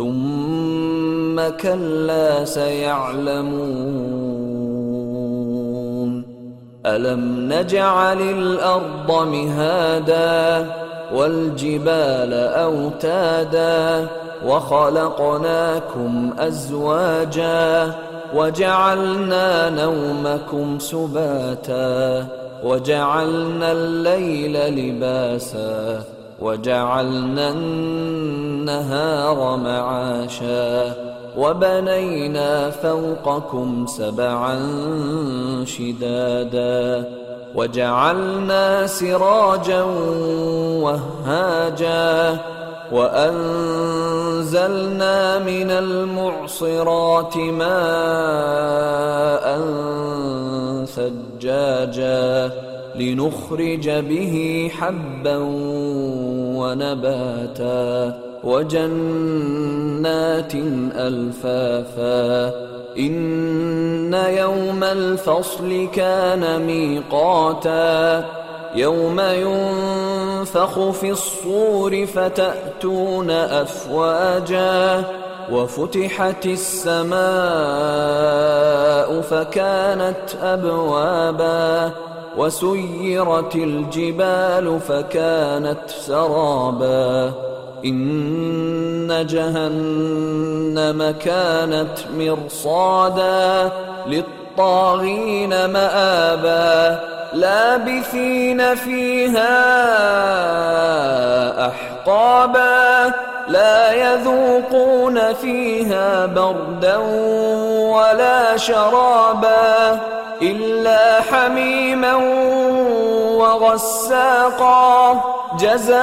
ثم كلا سيعلمون. ألم نجعل الأرض مهادا والجبال أوتادا وخلقناكم أزواجا وجعلنا نومكم سباتا وجعلنا الليل لباسا وجعلنا النهار معاشا وبنينا فوقكم سبعا شدادا وجعلنا سراجا وهاجا وأنزلنا من المعصرات ماء ثجاجا لنخرج به حبا ونباتا وجنات ألفافا إن يوم الفصل كان ميقاتا يوم ينفخ في الصور فتأتون أفواجا وفتحت السماء فكانت أبوابا وسيرت الجبال فكانت سرابا. إن جهنم كانت مرصادا للطاغين مآبا. لابثين فيها أحقابا. لا يذوقون فيها بردا ولا شرابا إلا حميما وغساقا جزاء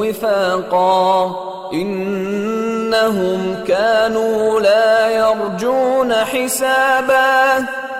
وفاقا. إنهم كانوا لا يرجون حسابا.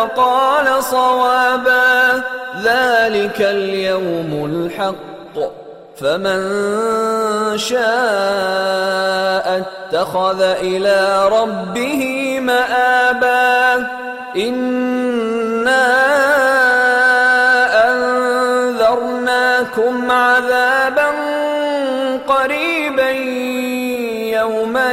وقال صوابا ذلك اليوم الحق. فمن شاء اتخذ إلى ربه مآبا. إنا أنذرناكم عذابا قريبا يوم ما